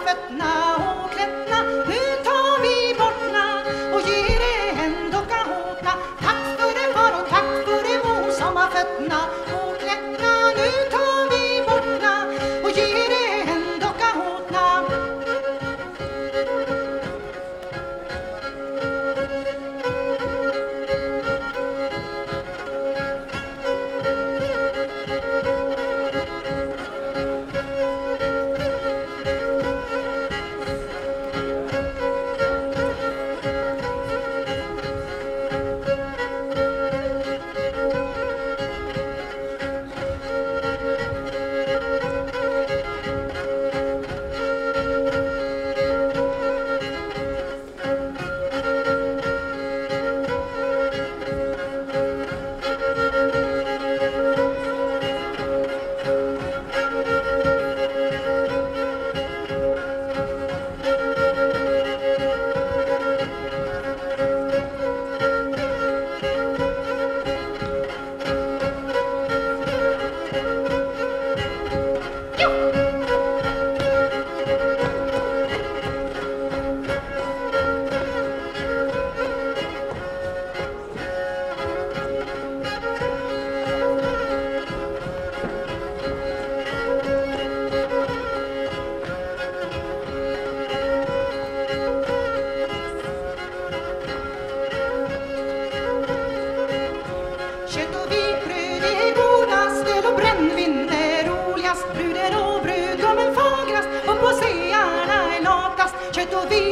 ma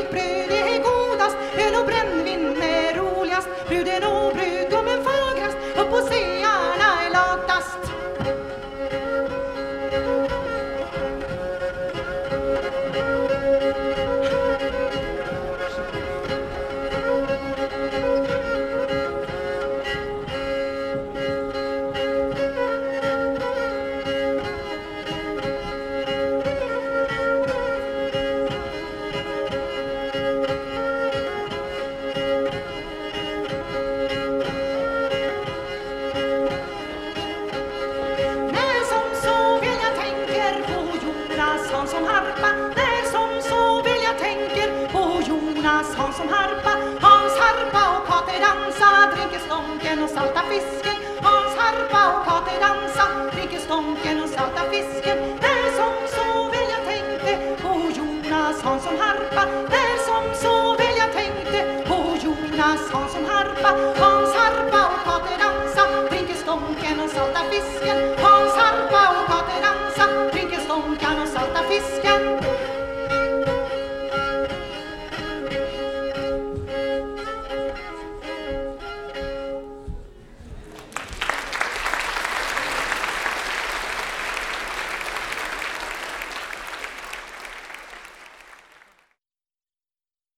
sempre som harpa Hans harpa och Kate dansa Dricker stånken och salta fisken. Hans harpa och Kate dansa Dricker stånken och salta fisken. När som så vill jag tänkte på Jonas Hansson harpa. När som så vill jag tänkte på Jonas Hansson harpa. Hans harpa och Kate dansa Dricker stånken och salta fisken.